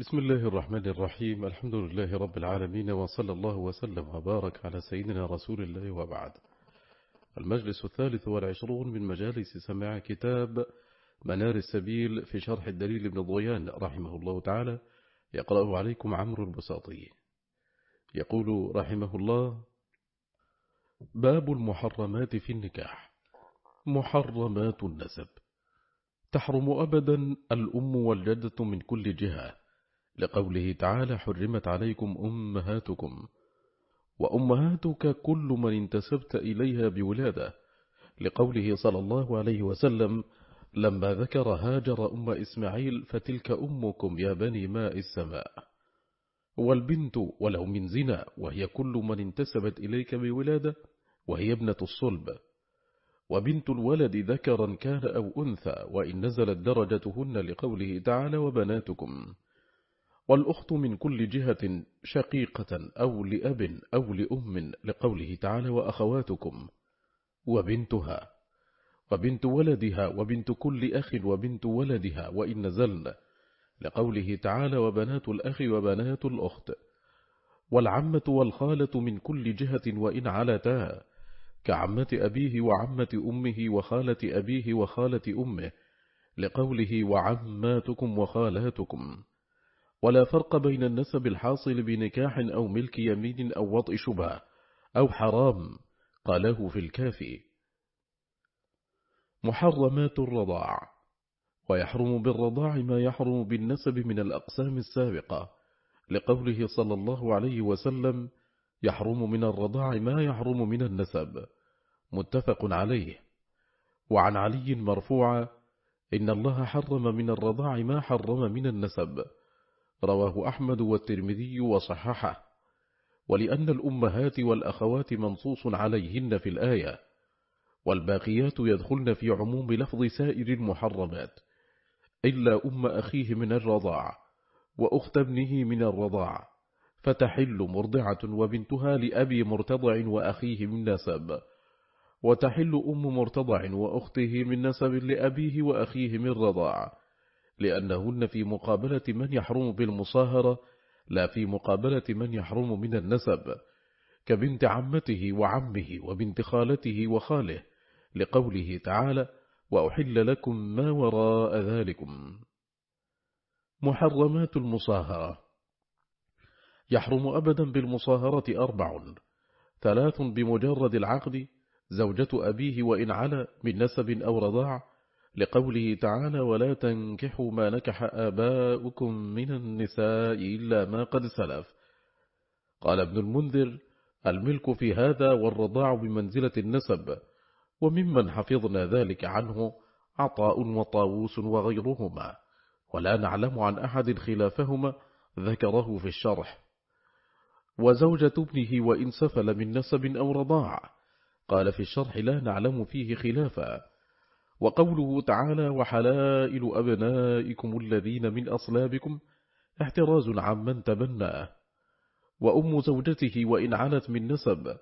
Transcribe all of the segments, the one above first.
بسم الله الرحمن الرحيم. الحمد لله رب العالمين وصلى الله وسلم وبارك على سيدنا رسول الله وبعد. المجلس الثالث والعشرون من مجالس سماع كتاب منار السبيل في شرح الدليل ابن ضيان رحمه الله تعالى يقرأه عليكم عمرو البساطي. يقول رحمه الله باب المحرمات في النكاح. محرمات النسب. تحرم أبدا الأم والجدة من كل جهة. لقوله تعالى حرمت عليكم أمهاتكم وأمهاتك كل من انتسبت إليها بولادة لقوله صلى الله عليه وسلم لما ذكر هاجر أم إسماعيل فتلك أمكم يا بني ماء السماء والبنت ولو من زنا وهي كل من انتسبت إليك بولادة وهي ابنة الصلب وبنت الولد ذكرا كان أو أنثى وإن نزلت درجتهن لقوله تعالى وبناتكم. والأخت من كل جهة شقيقة أو لأب أو لأم لقوله تعالى وأخواتكم وبنتها وبنت ولدها وبنت كل أخ وبنت ولدها وإن نزلن لقوله تعالى وبنات الأخ وبنات الأخت والعمة والخالة من كل جهة وإن علتا كعمة أبيه وعمة أمه وخالة أبيه وخالة أمه لقوله وعماتكم وخالاتكم. ولا فرق بين النسب الحاصل بنكاح أو ملك يمين أو وطء شبهة أو حرام قاله في الكافي. محرمات الرضاع. ويحرم بالرضاع ما يحرم بالنسب من الأقسام السابقة. لقوله صلى الله عليه وسلم يحرم من الرضاع ما يحرم من النسب. متفق عليه. وعن علي مرفوعا إن الله حرم من الرضاع ما حرم من النسب. رواه أحمد والترمذي وصححه. ولأن الأمهات والأخوات منصوص عليهن في الآية والباقيات يدخلن في عموم لفظ سائر المحرمات إلا أم أخيه من الرضاع وأخت ابنه من الرضاع فتحل مرضعة وبنتها لأبي مرتضع وأخيه من نسب وتحل أم مرتضع وأخته من نسب لأبيه وأخيه من رضاع لأنهن في مقابلة من يحرم بالمصاهرة لا في مقابلة من يحرم من النسب. كبنت عمته وعمه وبنت خالته وخاله لقوله تعالى وأحل لكم ما وراء ذلكم محرمات المصاهرة. يحرم أبدا بالمصاهرة أربع ثلاث بمجرد العقد زوجة أبيه وإن على من نسب أو رضاع لقوله تعالى ولا تنكحوا ما نكح آباؤكم من النساء إلا ما قد سلف. قال ابن المنذر الملك في هذا والرضاع بمنزلة النسب. وممن حفظنا ذلك عنه عطاء وطاووس وغيرهما. ولا نعلم عن أحد خلافهما ذكره في الشرح. وزوجة ابنه وإن سفل من نسب أو رضاع. قال في الشرح لا نعلم فيه خلافا. وقوله تعالى وحلائل أبنائكم الذين من أصلابكم احتراز عمن تبناه وأم زوجته وإن علت من نسب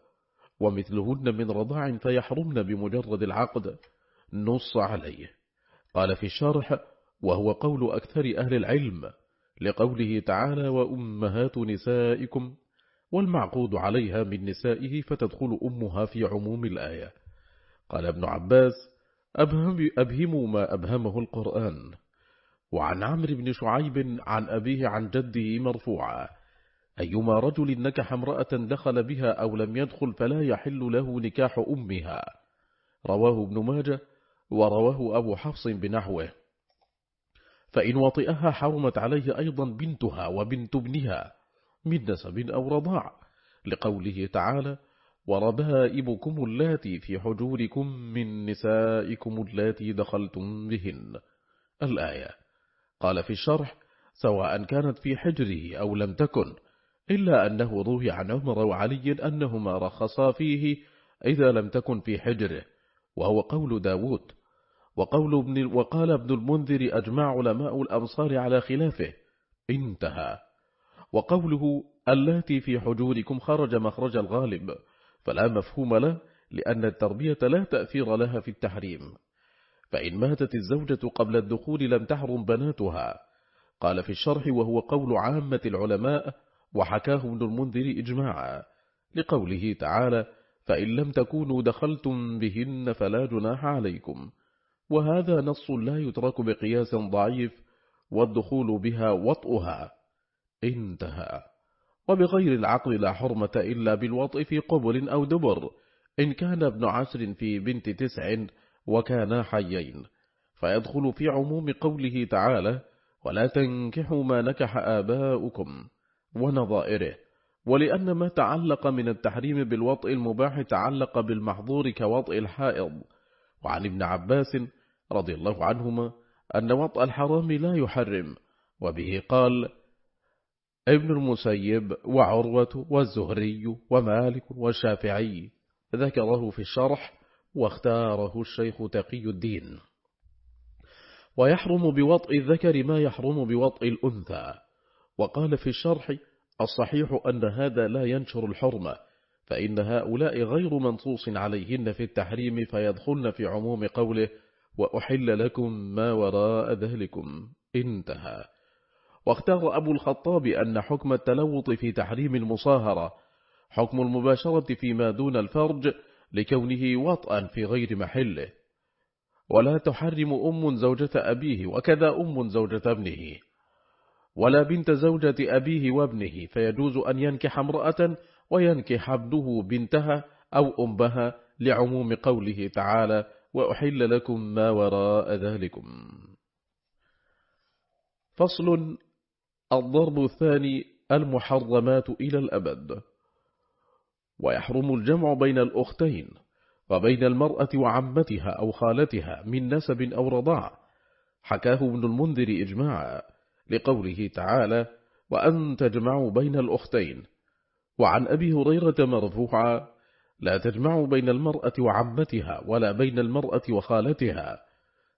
ومثلهن من رضاع فيحرمن بمجرد العقد. نص عليه. قال في الشرح وهو قول أكثر أهل العلم لقوله تعالى وأمهات نسائكم والمعقود عليها من نسائه فتدخل أمها في عموم الآية. قال ابن عباس أبهم أبهموا ما أبهمه القرآن. وعن عمرو بن شعيب عن أبيه عن جده مرفوعا. أيما رجل نكح امرأة دخل بها أو لم يدخل فلا يحل له نكاح أمها. رواه ابن ماجه ورواه أبو حفص بنحوه. فإن وطئها حرمت عليه أيضا بنتها وبنت ابنها من نسب أو رضاع. لقوله تعالى وربائبكم اللاتي في حجوركم من نسائكم اللاتي دخلتم بهن. الآية. قال في الشرح سواء كانت في حجره أو لم تكن إلا أنه روي عن عمر وعلي أنهما رخصا فيه إذا لم تكن في حجره وهو قول داود وقول ابن وقال ابن المنذر أجمع علماء الأمصار على خلافه انتهى. وقوله اللاتي في حجوركم خرج مخرج الغالب. فلا مفهوم له لأن التربية لا تأثير لها في التحريم. فإن ماتت الزوجة قبل الدخول لم تحرم بناتها. قال في الشرح وهو قول عامة العلماء وحكاه ابن المنذر إجماعا. لقوله تعالى فإن لم تكونوا دخلتم بهن فلا جناح عليكم وهذا نص لا يترك بقياس ضعيف والدخول بها وطئها. انتهى. وبغير العقل لا حرمة إلا بالوطء في قبل أو دبر إن كان ابن عشر في بنت تسع وكانا حيين. فيدخل في عموم قوله تعالى ولا تنكحوا ما نكح آباؤكم ونظائره ولأن ما تعلق من التحريم بالوطء المباح تعلق بالمحظور كوطء الحائض. وعن ابن عباس رضي الله عنهما أن وطء الحرام لا يحرم وبه قال ابن المسيب وعروة والزهري ومالك والشافعي. ذكره في الشرح واختاره الشيخ تقي الدين. ويحرم بوطء الذكر ما يحرم بوطء الأنثى. وقال في الشرح الصحيح أن هذا لا ينشر الحرمة فإن هؤلاء غير منصوص عليهن في التحريم فيدخلن في عموم قوله وأحل لكم ما وراء ذلكم. انتهى. واختار أبو الخطاب أن حكم التلوط في تحريم المصاهرة حكم المباشرة فيما دون الفرج لكونه وطئا في غير محله. ولا تحرم أم زوجة أبيه وكذا أم زوجة ابنه. ولا بنت زوجة أبيه وابنه فيجوز أن ينكح امرأة وينكح ابنه بنتها أو أمها لعموم قوله تعالى وأحل لكم ما وراء ذلكم فصل الضرب الثاني المحرمات إلى الأبد. ويحرم الجمع بين الأختين وبين المرأة وعمتها أو خالتها من نسب أو رضاع. حكاه ابن المنذر إجماعا لقوله تعالى وأن تجمعوا بين الأختين وعن أبي هريرة مرفوعا لا تجمعوا بين المرأة وعمتها ولا بين المرأة وخالتها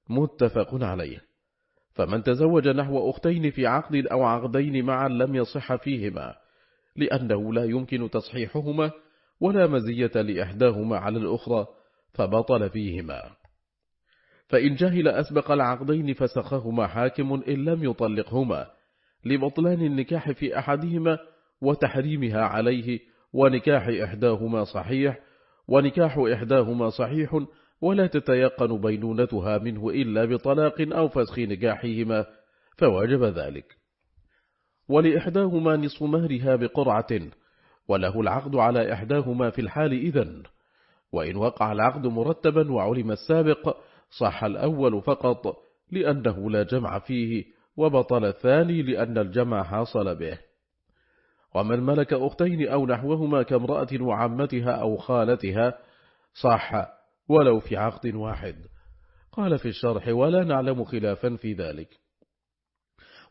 متفق عليه. فمن تزوج نحو أختين في عقد أو عقدين معا لم يصح فيهما لأنه لا يمكن تصحيحهما ولا مزية لإحداهما على الأخرى فبطل فيهما. فإن جهل أسبق العقدين فسخهما حاكم إن لم يطلقهما لبطلان النكاح في أحدهما وتحريمها عليه ونكاح إحداهما صحيح ونكاح إحداهما صحيح ولا تتيقن بينونتها منه إلا بطلاق أو فسخ نكاحهما فوجب ذلك. ولإحداهما نصف مهرها بقرعة وله العقد على إحداهما في الحال إذن. وإن وقع العقد مرتبا وعلم السابق صح الأول فقط لأنه لا جمع فيه وبطل الثاني لأن الجمع حاصل به. ومن ملك أختين أو نحوهما كامرأة وعمتها أو خالتها صح ولو في عقد واحد. قال في الشرح ولا نعلم خلافا في ذلك.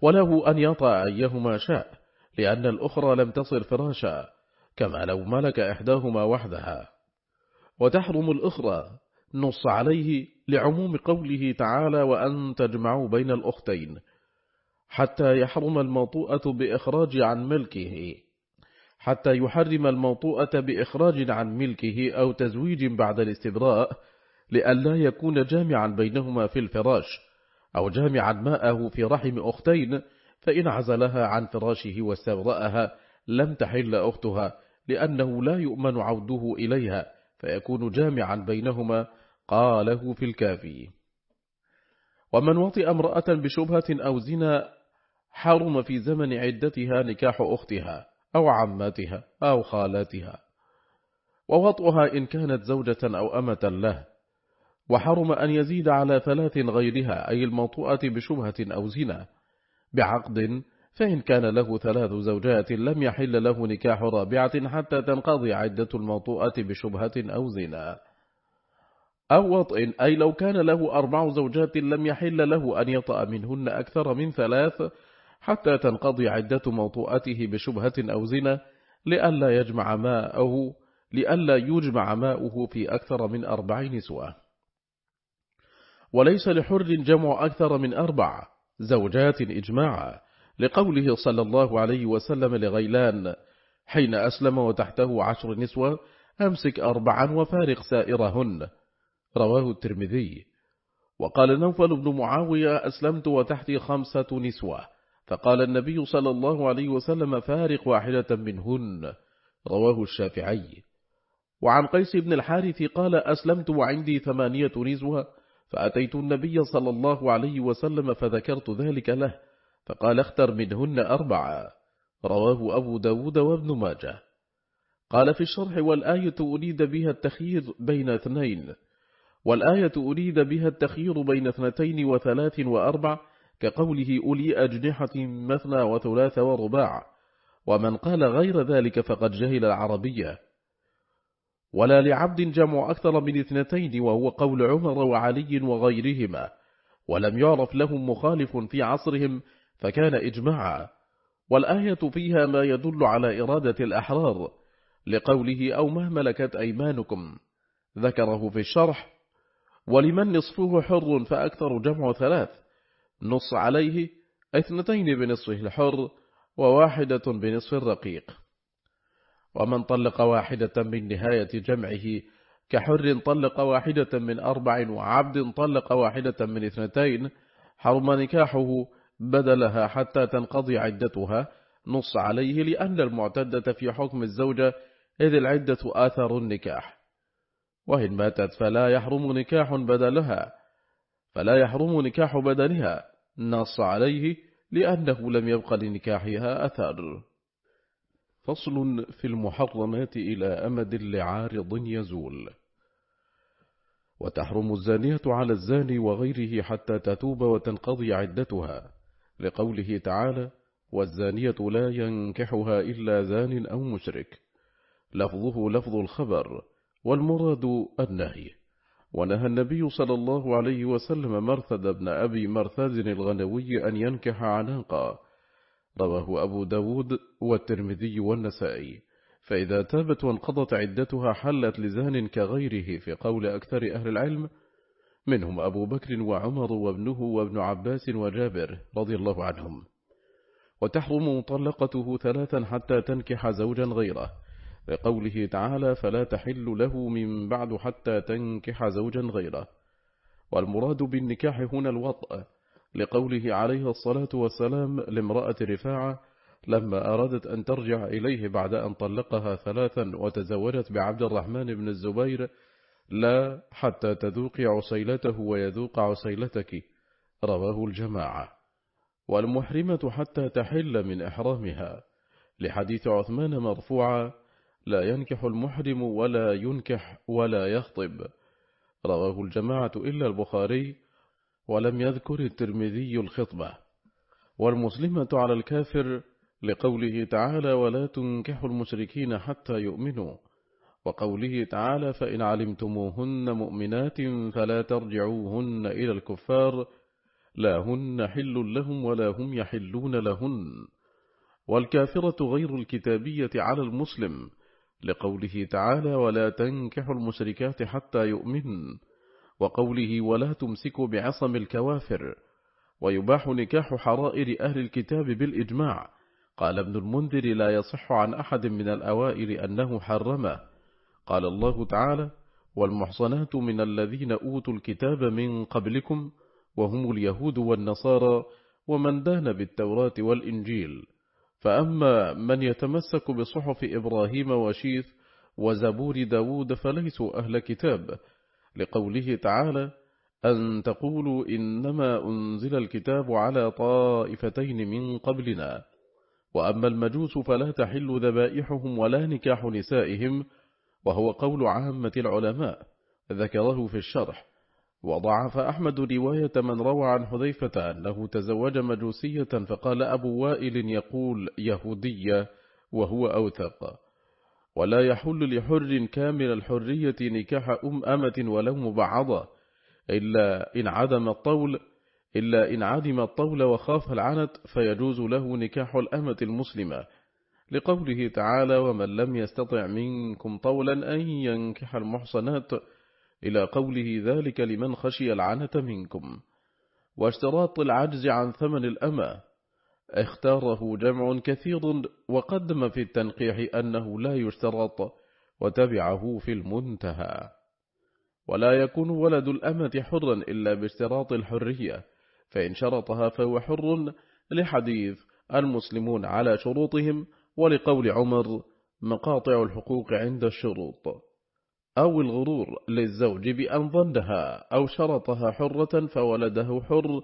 وله أن يطع أيهما شاء لأن الأخرى لم تصل فراشا كما لو ملك إحداهما وحدها. وتحرم الأخرى نص عليه لعموم قوله تعالى وأن تجمعوا بين الأختين حتى يحرم الموطوءة بإخراج عن ملكه. حتى يحرم الموطوءة بإخراج عن ملكه أو تزويج بعد الاستبراء لئلا يكون جامعا بينهما في الفراش أو جامعا ماءه في رحم أختين فإن عزلها عن فراشه واستبرأها لم تحل أختها لأنه لا يؤمن عوده إليها فيكون جامعا بينهما قاله في الكافي. ومن وطئ امرأة بشبهة أو زنا حرم في زمن عدتها نكاح أختها. أو عماتها أو خالاتها. ووطئها إن كانت زوجة أو أمة له. وحرم أن يزيد على ثلاث غيرها أي الموطوءة بشبهة أو زنا. بعقد فإن كان له ثلاث زوجات لم يحل له نكاح رابعة حتى تنقضي عدة الموطوءة بشبهة أو زنا. أو وطئ أي لو كان له أربع زوجات لم يحل له أن يطأ منهن أكثر من ثلاث حتى تنقضي عدة موطوءته بشبهة أو زنا لئلا يجمع ماءه لئلا يجمع ماؤه في أكثر من أربع نسوة وليس لحر جمع أكثر من أربع زوجات إجماعا لقوله صلى الله عليه وسلم لغيلان حين أسلم وتحته عشر نسوة أمسك أربعا وفارق سائرهن. رواه الترمذي. وقال نوفل بن معاوية أسلمت وتحتي خمسة نسوة. فقال النبي صلى الله عليه وسلم فارق واحدة منهن. رواه الشافعي. وعن قيس بن الحارث قال أسلمت وعندي ثمانية نزوة فأتيت النبي صلى الله عليه وسلم فذكرت ذلك له فقال اختر منهن أربعة. رواه أبو داود وابن ماجه. قال في الشرح والآية أريد بها التخيير بين اثنين. والآية أريد بها التخيير بين اثنتين وثلاث وأربع كقوله أولي أجنحة مثنى وثلاث ورباع ومن قال غير ذلك فقد جهل العربية. ولا لعبد جمع أكثر من اثنتين وهو قول عمر وعلي وغيرهما ولم يعرف لهم مخالف في عصرهم فكان إجماعا. والآية فيها ما يدل على إرادة الأحرار لقوله أو ما ملكت أيمانكم. ذكره في الشرح ولمن نصفه حر فأكثر جمع ثلاث. نص عليه اثنتين بنصفه الحر وواحدة بنصف الرقيق. ومن طلق واحدة من نهاية جمعه كحر طلق واحدة من أربع وعبد طلق واحدة من اثنتين حرم نكاحه بدلها حتى تنقضي عدتها. نص عليه لأن المعتدة في حكم الزوجة إذ العدة آثر النكاح. وإن ماتت فلا يحرم نكاح بدلها فلا يحرم نكاح بدلها. نص عليه لأنه لم يبق لنكاحها أثر. فصل في المحرمات إلى أمد لعارض يزول. وتحرم الزانية على الزاني وغيره حتى تتوب وتنقضي عدتها. لقوله تعالى والزانية لا ينكحها إلا زان أو مشرك لفظه لفظ الخبر والمراد النهي. ونهى النبي صلى الله عليه وسلم مرثد بن أبي مرثد الغنوي أن ينكح عناقا. رواه أبو داود والترمذي والنسائي. فإذا تابت وانقضت عدتها حلت لزان كغيره في قول أكثر أهل العلم منهم أبو بكر وعمر وابنه وابن عباس وجابر رضي الله عنهم. وتحرم مطلقته ثلاثا حتى تنكح زوجا غيره. لقوله تعالى فلا تحل له من بعد حتى تنكح زوجا غيره. والمراد بالنكاح هنا الوطأ لقوله عليه الصلاة والسلام لامرأة رفاعة لما أرادت أن ترجع إليه بعد أن طلقها ثلاثا وتزوجت بعبد الرحمن بن الزبير لا حتى تذوق عسيلته ويذوق عسيلتك. رواه الجماعة. والمحرمة حتى تحل من إحرامها. لحديث عثمان مرفوعا لا ينكح المحرم ولا ينكح ولا يخطب. رواه الجماعة إلا البخاري ولم يذكر الترمذي الخطبة. والمسلمة على الكافر لقوله تعالى ولا تنكحوا المشركين حتى يؤمنوا. وقوله تعالى فإن علمتموهن مؤمنات فلا ترجعوهن إلى الكفار. لا هن حل لهم ولا هم يحلون لهن. والكافرة غير الكتابية على المسلم. لقوله تعالى ولا تنكحوا المشركات حتى يؤمن وقوله ولا تمسكوا بعصم الكوافر ويباح نكاح حرائر أهل الكتاب بالإجماع. قال ابن المنذر لا يصح عن أحد من الأوائل أنه حرمه. قال الله تعالى والمحصنات من الذين أوتوا الكتاب من قبلكم وهم اليهود والنصارى ومن دان بالتوراة والإنجيل. فأما من يتمسك بصحف إبراهيم وشيث وزبور داود فليسوا أهل كتاب لقوله تعالى أن تقولوا إنما أنزل الكتاب على طائفتين من قبلنا. وأما المجوس فلا تحل ذبائحهم ولا نكاح نسائهم وهو قول عامة العلماء ذكره في الشرح. وضعف أحمد رواية من روى عن حذيفة أنه تزوج مجوسية فقال أبو وائل يقول يهودية وهو أوثق. ولا يحل لحر كامل الحرية نكاح أم أمة ولو مبعضة إلا إن عدم الطول إلا إن عدم الطول وخاف العنت فيجوز له نكاح الأمة المسلمة. لقوله تعالى ومن لم يستطع منكم طولا أن ينكح المحصنات إلى قوله ذلك لمن خشي العنة منكم. واشتراط العجز عن ثمن الأمة. اختاره جمع كثير وقدم في التنقيح أنه لا يشترط وتبعه في المنتهى. ولا يكون ولد الأمة حرا إلا باشتراط الحرية فإن شرطها فهو حر لحديث المسلمون على شروطهم ولقول عمر مقاطع الحقوق عند الشروط. أو الغرور للزوج بأن ظنها أو شرطها حرة فولده حر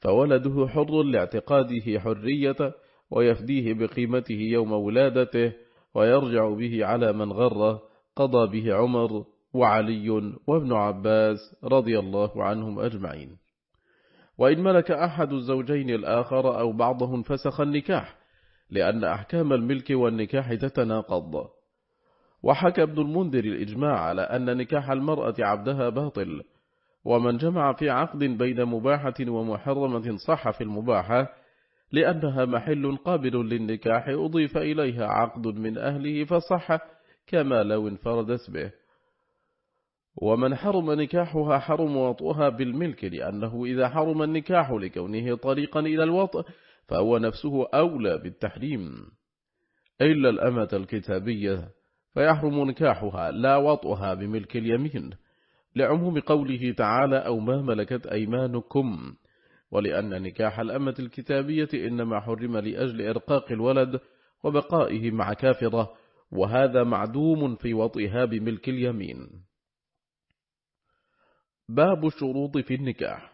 فولده حر لاعتقاده حرية ويفديه بقيمته يوم ولادته ويرجع به على من غره قضى به عمر وعلي وابن عباس رضي الله عنهم أجمعين. وإن ملك أحد الزوجين الآخر أو بعضهم فسخ النكاح لأن أحكام الملك والنكاح تتناقض. وحكى ابن المنذر الإجماع على أن نكاح المرأة عبدها باطل ومن جمع في عقد بين مباحة ومحرمة صح في المباحة لأنها محل قابل للنكاح أضيف إليها عقد من أهله فصح كما لو انفردت به. ومن حرم نكاحها حرم وطئها بالملك لأنه إذا حرم النكاح لكونه طريقا إلى الوطء فهو نفسه أولى بالتحريم. إلا الأمة الكتابية. فيحرم نكاحها لا وطئها بملك اليمين لعموم قوله تعالى أو ما ملكت أيمانكم. ولأن نكاح الأمة الكتابية إنما حرم لأجل إرقاق الولد وبقائه مع كافرة وهذا معدوم في وطئها بملك اليمين. باب الشروط في النكاح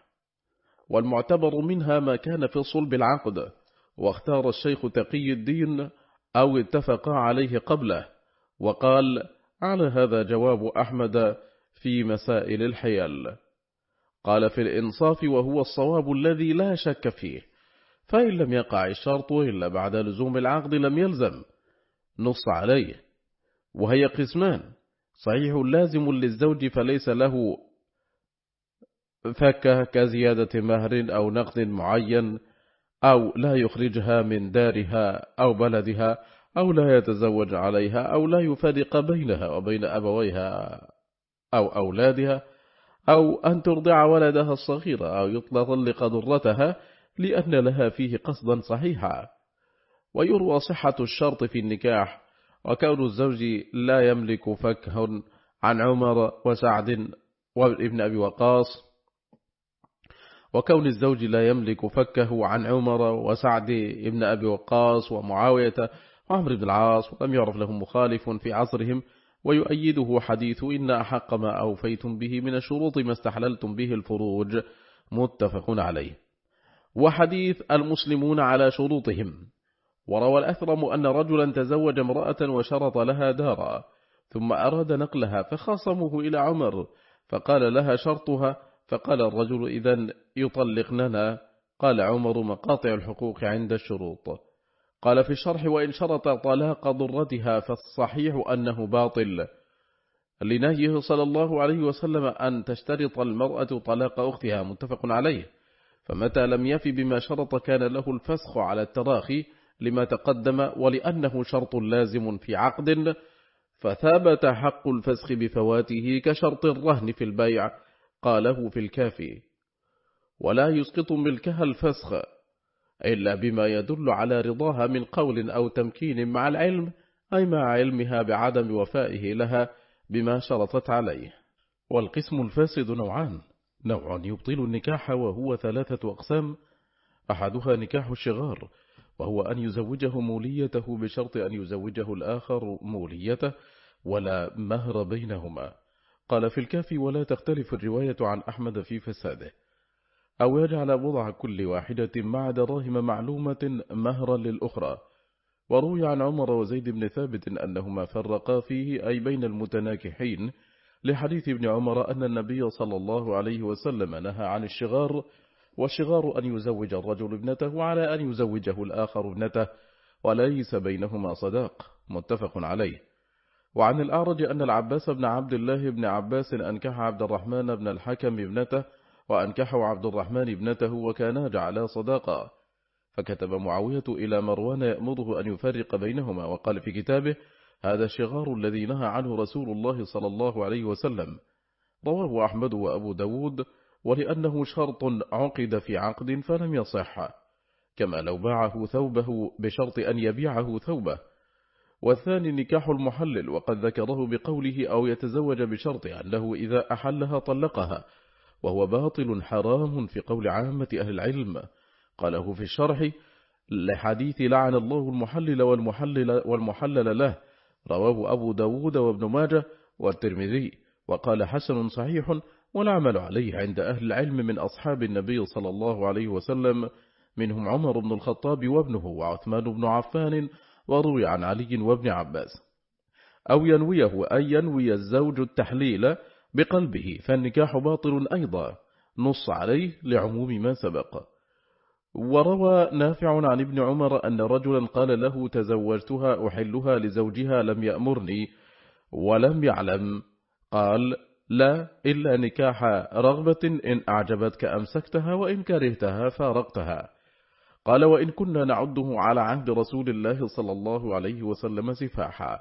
والمعتبر منها ما كان في صلب العقد واختار الشيخ تقي الدين أو اتفق عليه قبله. وقال على هذا جواب أحمد في مسائل الحيال قال في الإنصاف وهو الصواب الذي لا شك فيه فإن لم يقع الشرط إلا بعد لزوم العقد لم يلزم. نص عليه. وهي قسمان صحيح لازم للزوج فليس له فكه كزيادة مهر أو نقد معين أو لا يخرجها من دارها أو بلدها أو لا يتزوج عليها أو لا يفرق بينها وبين أبويها أو أولادها أو أن ترضع ولدها الصغير أو يطلق ضرتها لأن لها فيه قصدا صحيحا. ويروى صحة الشرط في النكاح وكون الزوج لا يملك فكه عن عمر وسعد وابن أبي وقاص وكون الزوج لا يملك فكه عن عمر وسعد ابن أبي وقاص ومعاوية وعمر بن العاص ولم يعرف لهم مخالف في عصرهم ويؤيده حديث إن أحق ما أوفيتم به من الشروط ما استحللتم به الفروج متفق عليه. وحديث المسلمون على شروطهم. وروى الأثرم أن رجلا تزوج امرأة وشرط لها دارا ثم أراد نقلها فخاصمه إلى عمر فقال لها شرطها فقال الرجل إذا يطلقننا قال عمر مقاطع الحقوق عند الشروط. قال في الشرح وإن شرط طلاق ضرتها فالصحيح أنه باطل. لنهيه صلى الله عليه وسلم أن تشترط المرأة طلاق أختها متفق عليه. فمتى لم يفي بما شرط كان له الفسخ على التراخي لما تقدم ولأنه شرط لازم في عقد فثابت حق الفسخ بفواته كشرط الرهن في البيع قاله في الكافي. ولا يسقط ملكها الفسخ. إلا بما يدل على رضاها من قول أو تمكين مع العلم أي مع علمها بعدم وفائه لها بما شرطت عليه. والقسم الفاسد نوعان. نوع يبطل النكاح وهو ثلاثة أقسام. أحدها نكاح الشغار وهو أن يزوجه موليته بشرط أن يزوجه الآخر موليته ولا مهر بينهما. قال في الكافي ولا تختلف الرواية عن أحمد في فساده. أو يجعل وضع كل واحدة مع دراهم معلومة مهرا للأخرى. وروي عن عمر وزيد بن ثابت أنهما فرقا فيه أي بين المتناكحين لحديث ابن عمر أن النبي صلى الله عليه وسلم نهى عن الشغار والشغار أن يزوج الرجل ابنته على أن يزوجه الآخر ابنته وليس بينهما صداق. متفق عليه. وعن الأعرج أن العباس بن عبد الله بن عباس أنكح عبد الرحمن بن الحكم ابنته وأنكحوا عبد الرحمن ابنته وكانا جعلا صداقا. فكتب معاوية إلى مروان يأمره أن يفرق بينهما وقال في كتابه هذا الشغار الذي نهى عنه رسول الله صلى الله عليه وسلم. رواه أحمد وأبو داود ولأنه شرط عقد في عقد فلم يصح. كما لو باعه ثوبه بشرط أن يبيعه ثوبه. والثاني نكاح المحلل وقد ذكره بقوله أو يتزوج بشرط أنه إذا أحلها طلقها. وهو باطل حرام في قول عامة أهل العلم. قاله في الشرح لحديث لعن الله المحلل والمحلل, والمحلل له. رواه أبو داود وابن ماجه والترمذي. وقال حسن صحيح والعمل عليه عند أهل العلم من أصحاب النبي صلى الله عليه وسلم. منهم عمر بن الخطاب وابنه وعثمان بن عفان وروي عن علي وابن عباس. أو ينويه أن ينوي الزوج التحليل بقلبه فالنكاح باطل أيضا. نص عليه لعموم ما سبق. وروى نافع عن ابن عمر أن رجلا قال له تزوجتها أحلها لزوجها لم يأمرني ولم يعلم قال لا إلا نكاح رغبة إن أعجبتك أمسكتها وإن كرهتها فارقتها قال وإن كنا نعده على عهد رسول الله صلى الله عليه وسلم سفاحا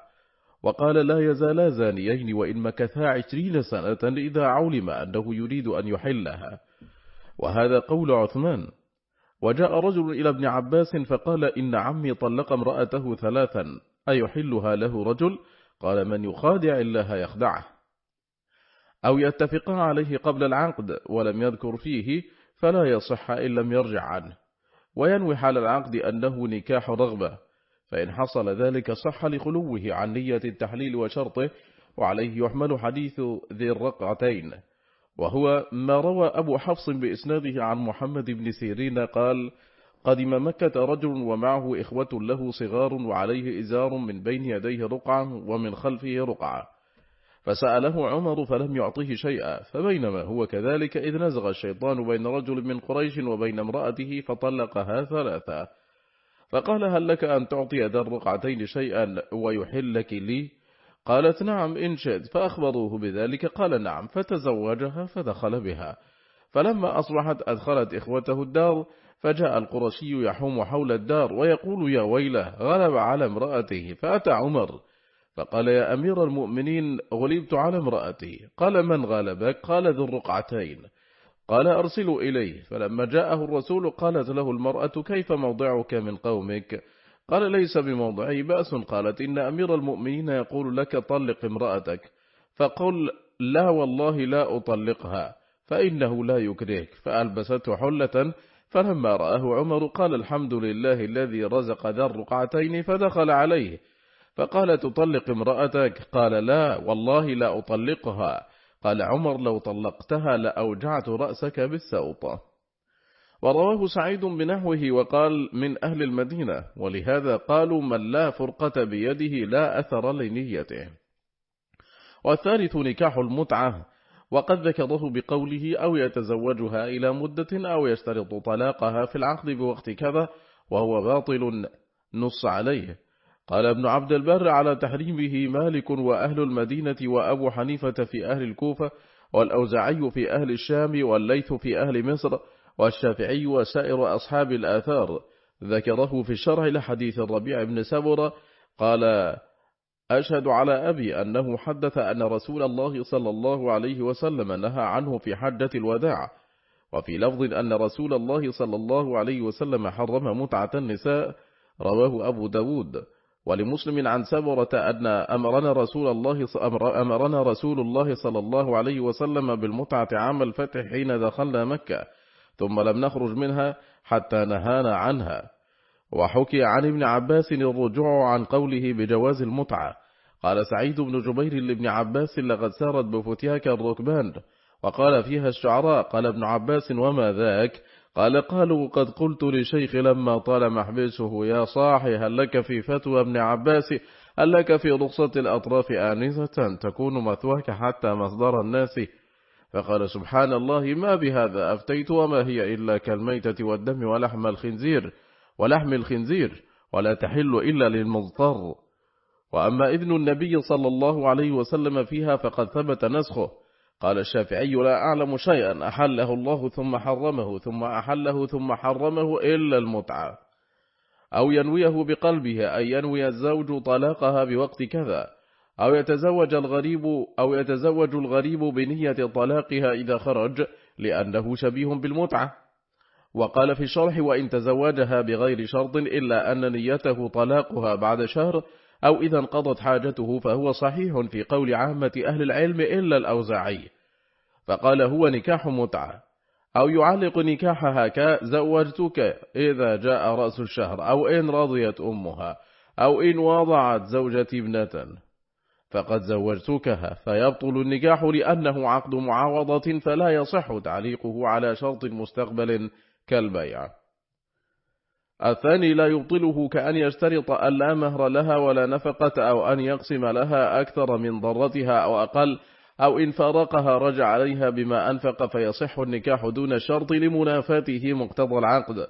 وقال لا يزالا زانيين وإن مكثا عشرين سنة إذا علم أنه يريد أن يحلها. وهذا قول عثمان. وجاء رجل إلى ابن عباس فقال إن عمي طلق امرأته ثلاثا أيحلها له رجل؟ قال من يخادع الله يخدعه. أو يتفقا عليه قبل العقد ولم يذكر فيه فلا يصح إن لم يرجع عنه. وينوي حال العقد أنه نكاح رغبة. فإن حصل ذلك صح لخلوه عن نية التحليل وشرطه وعليه يحمل حديث ذي الرقعتين. وهو ما روى أبو حفص بإسناده عن محمد بن سيرين قال قدم مكة رجل ومعه إخوة له صغار وعليه إزار من بين يديه رقعة ومن خلفه رقعة. فسأله عمر فلم يعطيه شيئا فبينما هو كذلك إذ نزغ الشيطان بين رجل من قريش وبين امرأته فطلقها ثلاثة. فقال هل لك أن تعطي ذا الرقعتين شيئا ويحلك لي؟ قالت نعم إن شئت. فأخبروه بذلك. قال نعم. فتزوجها فدخل بها. فلما أصبحت أدخلت إخوته الدار فجاء القرشي يحوم حول الدار ويقول يا ويله غلب على امرأته فأتى عمر. فقال يا أمير المؤمنين غلبت على امرأتي. قال من غلبك؟ قال ذو الرقعتين. قال أرسلوا إليه فلما جاءه الرسول قالت له المرأة كيف موضعك من قومك؟ قال ليس بموضعي بأس قالت إن أمير المؤمنين يقول لك طلق امرأتك فقل لا والله لا أطلقها فإنه لا يكرهك فألبسته حلة فلما رآه عمر قال الحمد لله الذي رزق ذا الرقعتين فدخل عليه فقال تطلق امرأتك؟ قال لا والله لا أطلقها قال عمر لو طلقتها لأوجعت رأسك بالسوطة. ورواه سعيد بنحوه وقال من أهل المدينة ولهذا قالوا من لا فرقة بيده لا أثر لنيته. والثالث نكاح المتعة وقد ذكره بقوله أو يتزوجها إلى مدة أو يشترط طلاقها في العقد بوقت كذا وهو باطل نص عليه. قال ابن عبد البر على تحريمه مالك وأهل المدينة وأبو حنيفة في أهل الكوفة والأوزعي في أهل الشام والليث في أهل مصر والشافعي وسائر أصحاب الآثار. ذكره في الشرح لحديث الربيع بن سبر قال أشهد على أبي أنه حدث أن رسول الله صلى الله عليه وسلم نهى عنه في حجة الوداع. وفي لفظ أن رسول الله صلى الله عليه وسلم حرم متعة النساء رواه أبو داود. ولمسلم عن سبرة أن أمرنا رسول الله أمرنا رسول الله صلى الله عليه وسلم بالمتعة عام الفتح حين دخلنا مكة ثم لم نخرج منها حتى نهانا عنها. وحكي عن ابن عباس الرجوع عن قوله بجواز المتعة. قال سعيد بن جبير لابن عباس لقد سارت بفتياك الركبان وقال فيها الشعراء قال ابن عباس وما ذاك؟ قال قالوا قد قلت لشيخ لما طال محبسه يا صاحي هل لك في فتوى ابن عباس؟ هل لك في رخصة الأطراف آنسة تكون مثواك حتى مصدر الناس؟ فقال سبحان الله ما بهذا أفتيت وما هي إلا كالميتة والدم ولحم الخنزير ولحم الخنزير ولا تحل إلا للمضطر. وأما إذن النبي صلى الله عليه وسلم فيها فقد ثبت نسخه. قال الشافعي لا أعلم شيئا أحله الله ثم حرمه ثم أحله ثم حرمه إلا المتعة. أو ينويه بقلبه أن ينوي الزوج طلاقها بوقت كذا. أو يتزوج الغريب أو يتزوج الغريب بنية طلاقها إذا خرج لأنه شبيه بالمتعة. وقال في الشرح وإن تزوجها بغير شرط إلا أن نيته طلاقها بعد شهر أو إذا انقضت حاجته فهو صحيح في قول عامة أهل العلم إلا الأوزاعي. فقال هو نكاح متعة. أو يعلق نكاحها كزوجتك إذا جاء رأس الشهر أو إن رضيت أمها أو إن وضعت زوجتي ابنة. فقد زوجتكها فيبطل النكاح لأنه عقد معاوضة فلا يصح تعليقه على شرط مستقبل كالبيع. الثاني لا يبطله كأن يشترط أن لا مهر لها ولا نفقة أو أن يقسم لها أكثر من ضرتها أو أقل أو إن فارقها رجع عليها بما أنفق فيصح النكاح دون الشرط لمنافاته مقتضى العقد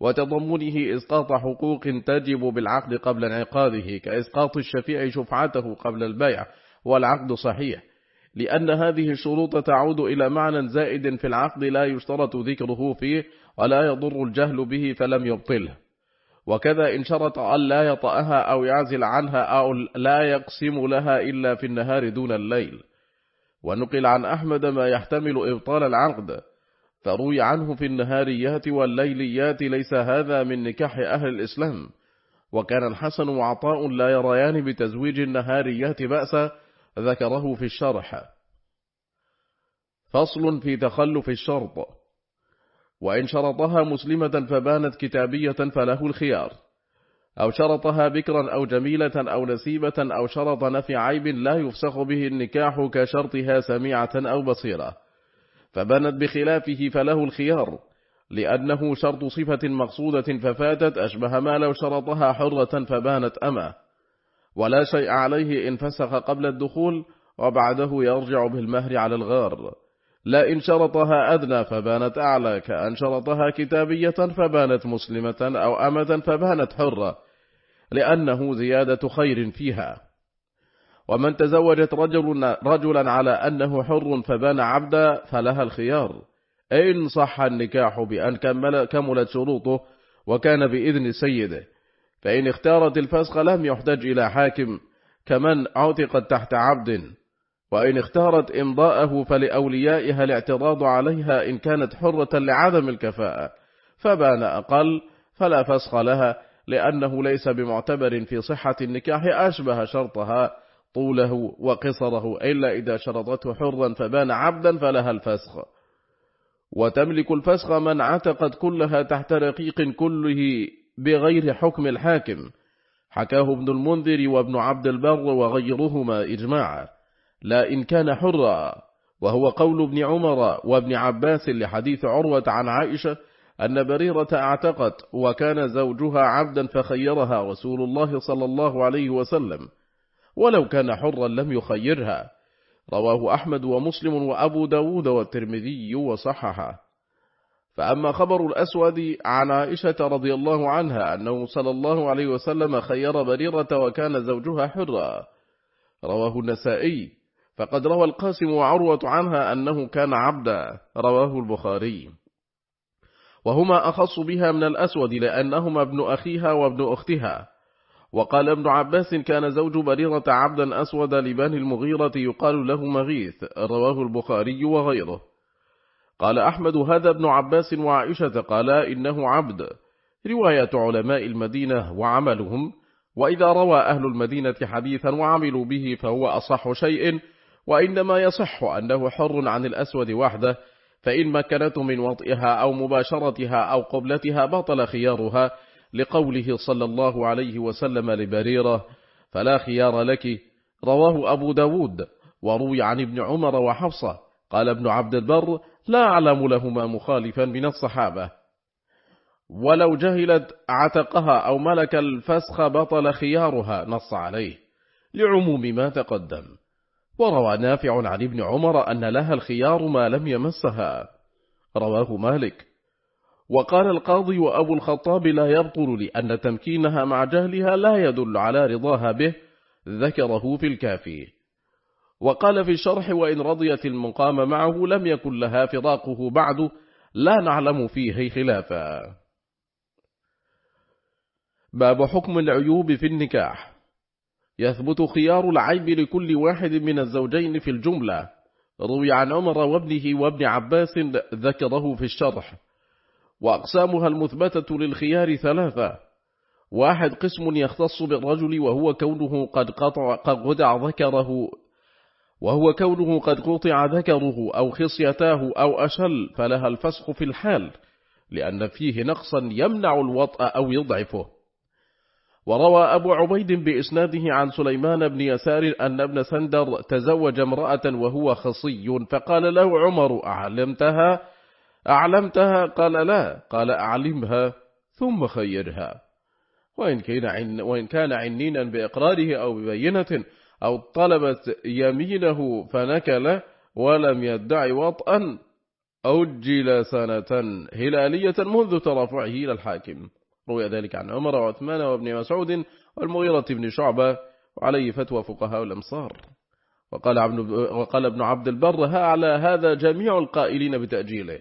وتضمنه إسقاط حقوق تجب بالعقد قبل انعقاده كإسقاط الشفيع شفعته قبل البيع والعقد صحيح لأن هذه الشروط تعود إلى معنى زائد في العقد لا يشترط ذكره فيه ولا يضر الجهل به فلم يبطله. وكذا إن شرط أن لا يطأها أو يعزل عنها أو لا يقسم لها إلا في النهار دون الليل. ونقل عن أحمد ما يحتمل إبطال العقد. فروي عنه في النهاريات والليليات ليس هذا من نكاح أهل الإسلام. وكان الحسن وعطاء لا يريان بتزويج النهاريات بأسا ذكره في الشرح. فصل في تخلف الشرط. وإن شرطها مسلمة فبانت كتابية فله الخيار. أو شرطها بكرا أو جميلة أو نسيبة أو شرط نفي عيب لا يفسخ به النكاح كشرطها سميعة أو بصيرة. فبنت بخلافه فله الخيار لأنه شرط صفة مقصودة ففاتت أشبه ما لو شرطها حرة فبانت أما. ولا شيء عليه إن فسخ قبل الدخول وبعده يرجع بالمهر على الغار. لا إن شرطها أدنى فبانت أعلى كأن شرطها كتابية فبانت مسلمة أو أمة فبانت حرة لأنه زيادة خير فيها. ومن تزوجت رجل رجلا على أنه حر فبان عبدا فلها الخيار. إن صح النكاح بأن كمل كملت شروطه وكان بإذن سيده. فإن اختارت الفسخ لم يحتج إلى حاكم كمن عتقت تحت عبد. وإن اختارت إمضاءه فلأوليائها الاعتراض عليها إن كانت حرة لعدم الكفاءة فبان أقل فلا فسخ لها لأنه ليس بمعتبر في صحة النكاح أشبه شرطها طوله وقصره إلا إذا شرطته حرا فبان عبدا فلها الفسخ. وتملك الفسخ من عتقت كلها تحت رقيق كله بغير حكم الحاكم حكاه ابن المنذر وابن عبد البر وغيرهما إجماعا. لا إن كان حرا. وهو قول ابن عمر وابن عباس لحديث عروة عن عائشة أن بريرة اعتقت وكان زوجها عبدا فخيرها رسول الله صلى الله عليه وسلم ولو كان حرا لم يخيرها. رواه أحمد ومسلم وأبو داود والترمذي وصححه. فأما خبر الأسود عن عائشة رضي الله عنها أنه صلى الله عليه وسلم خير بريرة وكان زوجها حرا. رواه النسائي. فقد روى القاسم وعروة عنها أنه كان عبدا رواه البخاري. وهما أخص بها من الأسود لأنهما ابن أخيها وابن أختها. وقال ابن عباس كان زوج بريرة عبدا أسود لبان المغيرة يقال له مغيث رواه البخاري وغيره. قال أحمد هذا ابن عباس وعائشة قالا إنه عبد. رواية علماء المدينة وعملهم. وإذا روى أهل المدينة حديثا وعملوا به فهو أصح شيء وإنما يصح أنه حر عن الأسود وحده فإن مكنته من وطئها أو مباشرتها أو قبلتها بطل خيارها لقوله صلى الله عليه وسلم لبريرة فلا خيار لك. رواه أبو داود وروي عن ابن عمر وحفصة قال ابن عبد البر لا أعلم لهما مخالفا من الصحابة. ولو جهلت عتقها أو ملك الفسخ بطل خيارها نص عليه لعموم ما تقدم. وروى نافع عن ابن عمر أن لها الخيار ما لم يمسها. رواه مالك. وقال القاضي وأبو الخطاب لا يبطل لأن تمكينها مع جهلها لا يدل على رضاها به ذكره في الكافي. وقال في الشرح وإن رضيت المقام معه لم يكن لها فراقه بعد لا نعلم فيه خلافا. باب حكم العيوب في النكاح. يثبت خيار العيب لكل واحد من الزوجين في الجملة. روي عن عمر وابنه وابن عباس ذكره في الشرح. وأقسامها المثبتة للخيار ثلاثة. واحد قسم يختص بالرجل وهو كونه قد قطع, قد ذكره وهو كونه قد قطع ذكره أو خصيتاه أو أشل فلها الفسخ في الحال لأن فيه نقصا يمنع الوطأ أو يضعفه. وروى أبو عبيد بإسناده عن سليمان بن يسار أن ابن سندر تزوج امرأة وهو خصي فقال له عمر أعلمتها؟ أعلمتها؟ قال لا. قال أعلمها ثم خيرها. وإن كان, عن وإن كان عنينا بإقراره أو ببينة أو طلبت يمينه فنكل ولم يدعي وطئا أجل سنة هلالية منذ ترفعه إلى الحاكم. روي ذلك عن عمر وعثمان وابن مسعود والمغيرة بن شعبة وعليه فتوى فقهاء الأمصار. وقال, وقال ابن عبد البر على هذا جميع القائلين بتأجيله.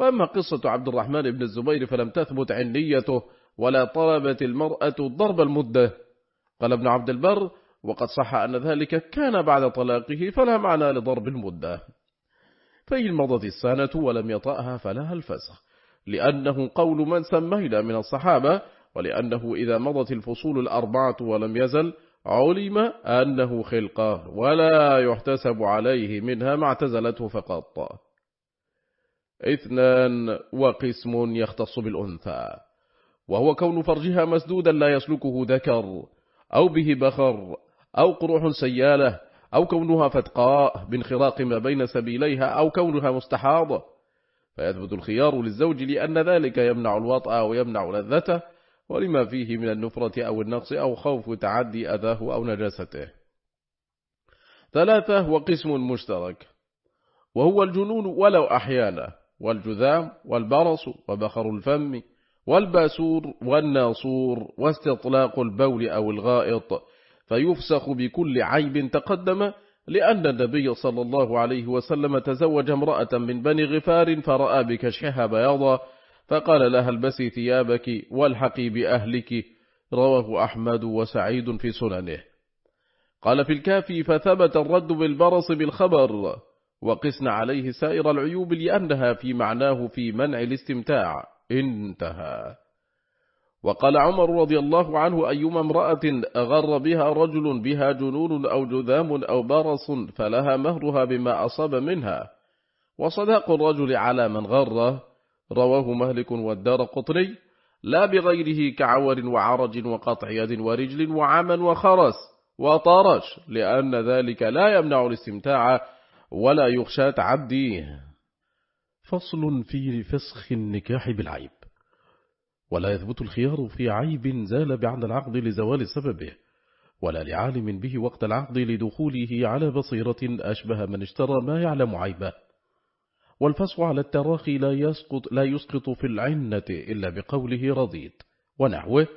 وأما قصة عبد الرحمن بن الزبير فلم تثبت عنيته ولا طلبت المرأة ضرب المدة. قال ابن عبد البر وقد صح أن ذلك كان بعد طلاقه فلا معنى لضرب المدة. فإن مضت السنة ولم يطأها فلها الفسخ. لأنه قول من سمينا من الصحابة ولأنه إذا مضت الفصول الأربعة ولم يزل علم أنه خلقة ولا يحتسب عليه منها ما اعتزلته فقط. اثنان وقسم يختص بالأنثى. وهو كون فرجها مسدودا لا يسلكه ذكر أو به بخر أو قروح سيالة أو كونها فتقاء بانخراق ما بين سبيليها أو كونها مستحاضة. فيثبت الخيار للزوج لأن ذلك يمنع الوطأ ويمنع لذته ولما فيه من النفرة أو النقص أو خوف تعدي أذاه أو نجاسته. ثلاثة وقسم مشترك. وهو الجنون ولو أحيانا والجذام والبرص وبخر الفم والباسور والناصور واستطلاق البول أو الغائط. فيفسخ بكل عيب تقدم لأن النبي صلى الله عليه وسلم تزوج امرأة من بني غفار فرأى بكشحها بياضا فقال لها البسي ثيابك والحقي بأهلك رواه أحمد وسعيد في سننه. قال في الكافي فثبت الرد بالبرص بالخبر وقسن عليه سائر العيوب لأنها في معناه في منع الاستمتاع. انتهى. وقال عمر رضي الله عنه أيما امرأة أغر بها رجل بها جنون أو جذام أو برص فلها مهرها بما أصاب منها. وصداق الرجل على من غره رواه مهلك والدار قطري لا بغيره كعور وعرج وقطع يد ورجل وعمى وخرس وطرش لأن ذلك لا يمنع الاستمتاع ولا يخشى تعديه. فصل في فسخ النكاح بالعيب. ولا يثبت الخيار في عيب زال بعد العقد لزوال سببه ولا لعالم به وقت العقد لدخوله على بصيرة أشبه من اشترى ما يعلم عيبه. والفسخ على التراخي لا يسقط, لا يسقط في العنة إلا بقوله رضيت. ونحوه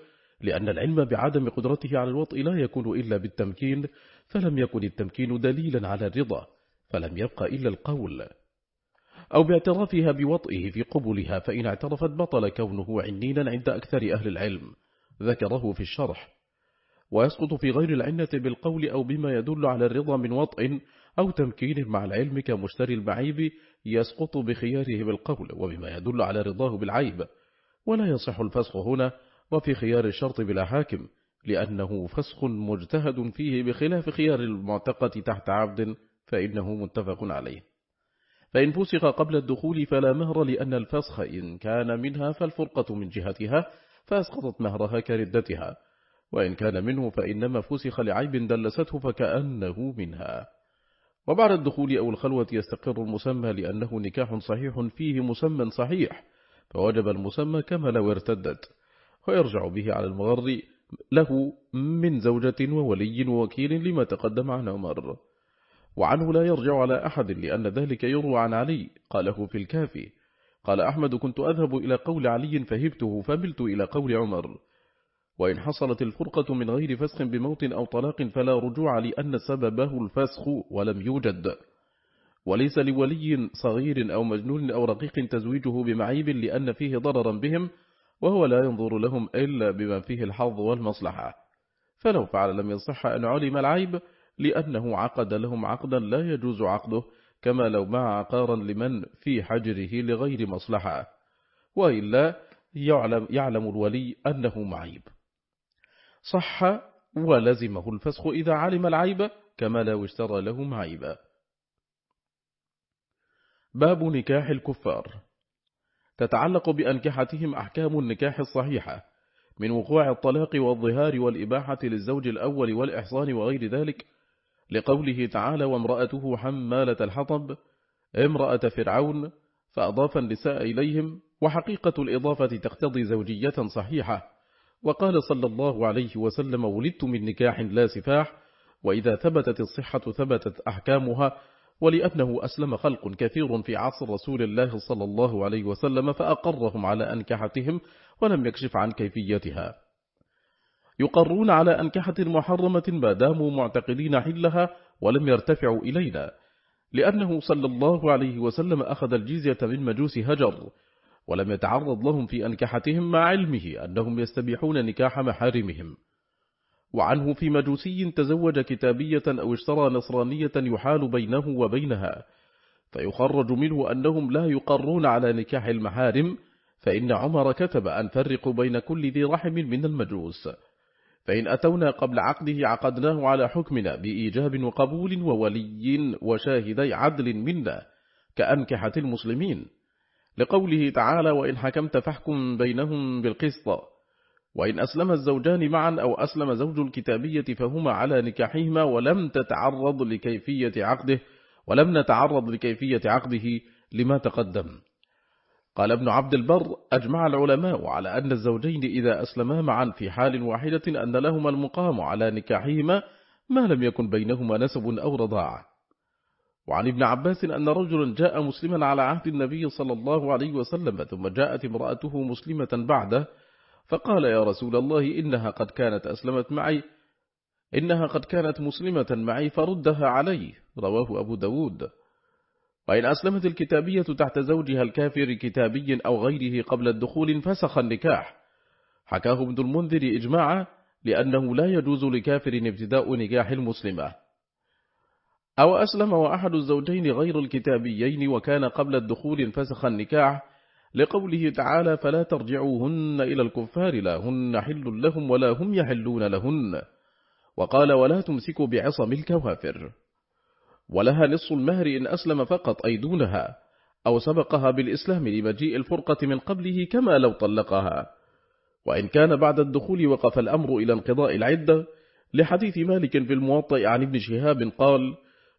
لأن العلم بعدم قدرته على الوطء لا يكون إلا بالتمكين فلم يكن التمكين دليلا على الرضا فلم يبقى إلا القول. أو باعترافها بوطئه في قبلها فإن اعترفت بطل كونه عنينا عند أكثر أهل العلم ذكره في الشرح. ويسقط في غير العنة بالقول أو بما يدل على الرضا من وطئ أو تمكين مع العلم كمشتري المعيب يسقط بخياره بالقول وبما يدل على رضاه بالعيب. ولا يصح الفسخ هنا وفي خيار الشرط بلا حاكم لأنه فسخ مجتهد فيه بخلاف خيار المعتقة تحت عبد فإنه متفق عليه. فإن فسخ قبل الدخول فلا مهر لأن الفسخ إن كان منها فالفرقة من جهتها فأسقطت مهرها كردتها. وإن كان منه فإنما فسخ لعيب دلسته فكأنه منها. وبعد الدخول أو الخلوة يستقر المسمى لأنه نكاح صحيح فيه مسمى صحيح فوجب المسمى كما لو ارتدت. ويرجع به على المغر له من زوجة وولي ووكيل لما تقدم عن عمر. وعنه لا يرجع على أحد لأن ذلك يروى عن علي. قاله في الكافي قال أحمد كنت أذهب إلى قول علي فهبته فملت إلى قول عمر. وإن حصلت الفرقة من غير فسخ بموت أو طلاق فلا رجوع لأن سببه الفسخ ولم يوجد. وليس لولي صغير أو مجنون أو رقيق تزويجه بمعيب لأن فيه ضررا بهم وهو لا ينظر لهم إلا بما فيه الحظ والمصلحة. فلو فعل لم يصح أن علم العيب لأنه عقد لهم عقدا لا يجوز عقده كما لو باع عقارا لمن في حجره لغير مصلحة. وإلا يعلم, يعلم الولي أنه معيب. صح ولزمه الفسخ إذا علم العيب كما لو اشترى له معيبا. باب نكاح الكفار. تتعلق بأنكحتهم أحكام النكاح الصحيحة. من وقوع الطلاق والظهار والإباحة للزوج الأول والإحصان وغير ذلك لقوله تعالى وامرأته حمالة الحطب امرأة فرعون فأضاف النساء إليهم وحقيقة الإضافة تقتضي زوجية صحيحة. وقال صلى الله عليه وسلم ولدت من نكاح لا سفاح وإذا ثبتت الصحة ثبتت أحكامها ولأنه أسلم خلق كثير في عصر رسول الله صلى الله عليه وسلم فأقرهم على أنكحتهم ولم يكشف عن كيفيتها. يقرون على أنكحة محرمة ما داموا معتقدين حلها ولم يرتفعوا إلينا. لأنه صلى الله عليه وسلم أخذ الجزية من مجوس هجر ولم يتعرض لهم في أنكحتهم مع علمه أنهم يستبيحون نكاح محارمهم. وعنه في مجوسي تزوج كتابية أو اشترى نصرانية يحال بينه وبينها فيخرج منه أنهم لا يقرون على نكاح المحارم فإن عمر كتب أن فرقوا بين كل ذي رحم من المجوس. فإن أتونا قبل عقده عقدناه على حكمنا بإيجاب وقبول وولي وشاهدي عدل منا كأنكحة المسلمين. لقوله تعالى وإن حكمت فاحكم بينهم بالقسط وإن أسلم الزوجان معا أو أسلم زوج الكتابية فهما على نكاحهما ولم تتعرض لكيفية عقده ولم نتعرض لكيفية عقده لما تقدم. قال ابن عبد البر أجمع العلماء على أن الزوجين إذا أسلما معا في حال واحدة أن لهما المقام على نكاحهما ما لم يكن بينهما نسب أو رضاعة. وعن ابن عباس أن رجلا جاء مسلما على عهد النبي صلى الله عليه وسلم ثم جاءت امرأته مسلمة بعده فقال يا رسول الله إنها قد كانت أسلمت معي إنها قد كانت مسلمة معي فردها علي. رواه أبو داود. وإن أسلمت الكتابية تحت زوجها الكافر كتابي أو غيره قبل الدخول فسخ النكاح. حكاه ابن المنذر إجماعا لأنه لا يجوز لكافر ابتداء نكاح المسلمة. أو أسلم وأحد الزوجين غير الكتابيين وكان قبل الدخول فسخ النكاح لقوله تعالى فلا ترجعوهن إلى الكفار لا هن حل لهم ولا هم يحلون لهن. وقال ولا تمسكوا بعصم الكوافر. ولها نصف المهر إن أسلم فقط أي دونها أو سبقها بالإسلام لمجيء الفرقة من قبله كما لو طلقها. وإن كان بعد الدخول وقف الأمر إلى انقضاء العدة لحديث مالك في الموطئ عن ابن شهاب قال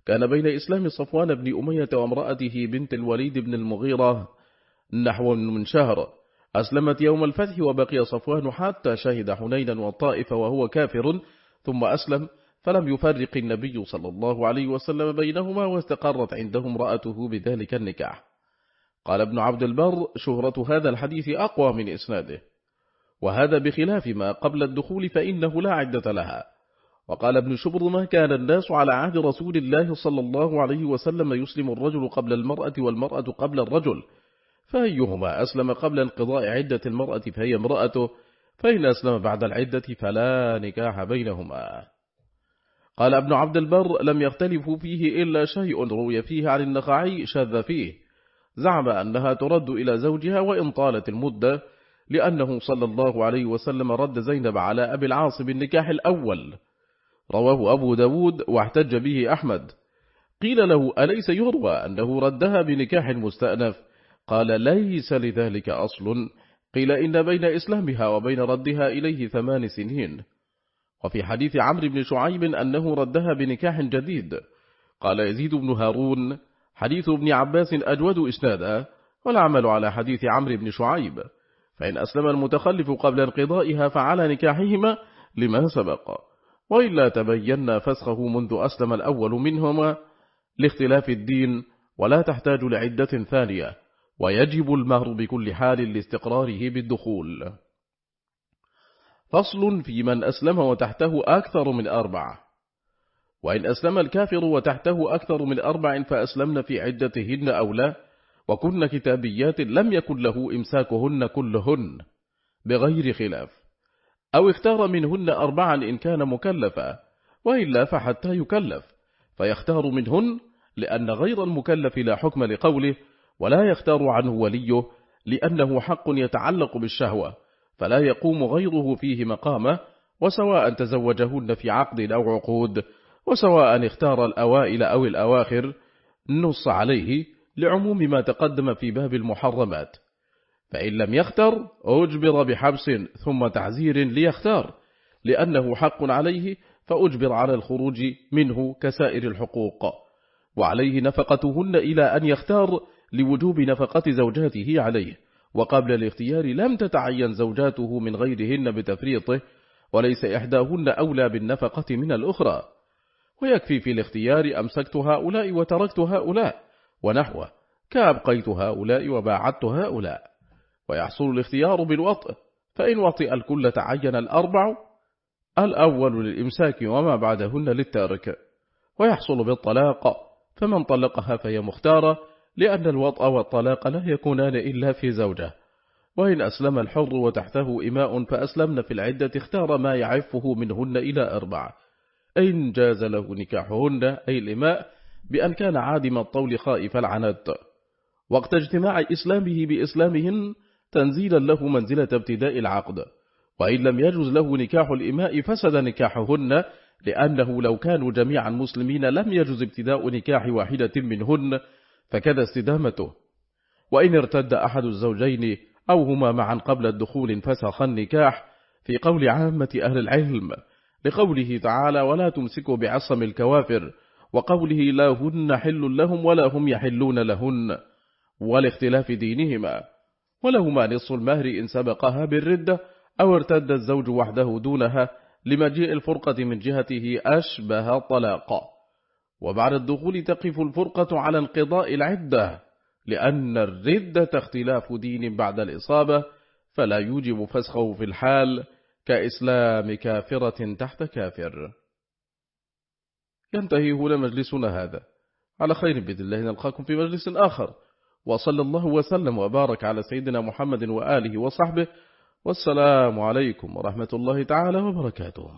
كان بين إسلام صفوان بن أمية وامرأته بنت الوليد بن المغيرة نحو من شهر أسلمت يوم الفتح وبقي صفوان حتى شهد حنينا والطائف وهو كافر ثم أسلم فلم يفرق النبي صلى الله عليه وسلم بينهما واستقرت عندهم رأته بذلك النكاح. قال ابن عبد البر شهرة هذا الحديث أقوى من إسناده. وهذا بخلاف ما قبل الدخول فإنه لا عدة لها. وقال ابن شبر ما كان الناس على عهد رسول الله صلى الله عليه وسلم يسلم الرجل قبل المرأة والمرأة قبل الرجل فأيهما أسلم قبل انقضاء عدة المرأة فهي امرأته فإن أسلم بعد العدة فلا نكاح بينهما. قال ابن عبد البر لم يختلفوا فيه إلا شيء روي فيه عن النخعي شذ فيه. زعم أنها ترد إلى زوجها وإن طالت المدة لأنه صلى الله عليه وسلم رد زينب على أبي العاص بالنكاح الأول. رواه أبو داود واحتج به أحمد. قيل له أليس يروى أنه ردها بنكاح مستأنف؟ قال ليس لذلك أصل. قيل إن بين إسلامها وبين ردها إليه ثمان سنين. وفي حديث عمرو بن شعيب أنه ردها بنكاح جديد. قال يزيد بن هارون حديث ابن عباس أجود إسنادا والعمل على حديث عمرو بن شعيب. فإن أسلم المتخلف قبل انقضائها فعلى نكاحهما لما سبق. وإلا تبين فسخه منذ أسلم الأول منهما لاختلاف الدين ولا تحتاج لعدة ثانية ويجب المهر بكل حال لاستقراره بالدخول. فصل في من أسلم وتحته أكثر من أربع وإن أسلم الكافر وتحته أكثر من أربع فأسلمن في عدتهن أو لا وكن كتابيات لم يكن له إمساكهن كلهن بغير خلاف. أو اختار منهن أربعا إن كان مكلفا وإلا فحتى يكلف. فيختار منهن لأن غير المكلف لا حكم لقوله ولا يختار عنه وليه لأنه حق يتعلق بالشهوة. فلا يقوم غيره فيه مقامه وسواء تزوجهن في عقد أو عقود وسواء اختار الأوائل أو الأواخر نص عليه لعموم ما تقدم في باب المحرمات. فإن لم يختر أجبر بحبس ثم تعزير ليختار لأنه حق عليه فأجبر على الخروج منه كسائر الحقوق. وعليه نفقتهن إلى أن يختار لوجوب نفقة زوجاته عليه. وقبل الاختيار لم تتعين زوجاته من غيرهن بتفريطه وليس إحداهن أولى بالنفقة من الأخرى. ويكفي في الاختيار أمسكت هؤلاء وتركت هؤلاء ونحوه كأبقيت هؤلاء وباعدت هؤلاء. ويحصل الاختيار بالوطء فإن وطئ الكل تعين الأربع الأول للإمساك وما بعدهن للتارك ويحصل بالطلاق فمن طلقها فهي مختارة لأن الوطأ والطلاق لا يكونان إلا في زوجة. وإن أسلم الحر وتحته إماء فأسلمن في العدة اختار ما يعفه منهن إلى أربع إن جاز له نكاحهن أي الإماء بأن كان عادم الطول خائف العنت. وقت اجتماع إسلامه بإسلامهن تنزيلا له منزلة ابتداء العقد. وإن لم يجوز له نكاح الإماء فسد نكاحهن لأنه لو كانوا جميعا مسلمين لم يجوز ابتداء نكاح واحدة منهن. فكذا استدامته. وإن ارتد أحد الزوجين أو هما معا قبل الدخول فسخ النكاح في قول عامة أهل العلم لقوله تعالى ولا تمسكوا بعصم الكوافر وقوله لا هن حل لهم ولا هم يحلون لهن ولاختلاف دينهما. ولهما نصف المهر إن سبقها بالردة أو ارتد الزوج وحده دونها لمجيء الفرقة من جهته أشبه الطلاق. وبعد الدخول تقف الفرقة على انقضاء العدة لأن الردة اختلاف دين بعد الإصابة فلا يوجب فسخه في الحال كإسلام كافرة تحت كافر. ينتهي هنا مجلسنا هذا. على خير بإذن الله نلقاكم في مجلس آخر. وصلى الله وسلم وبارك على سيدنا محمد وآله وصحبه والسلام عليكم ورحمة الله تعالى وبركاته.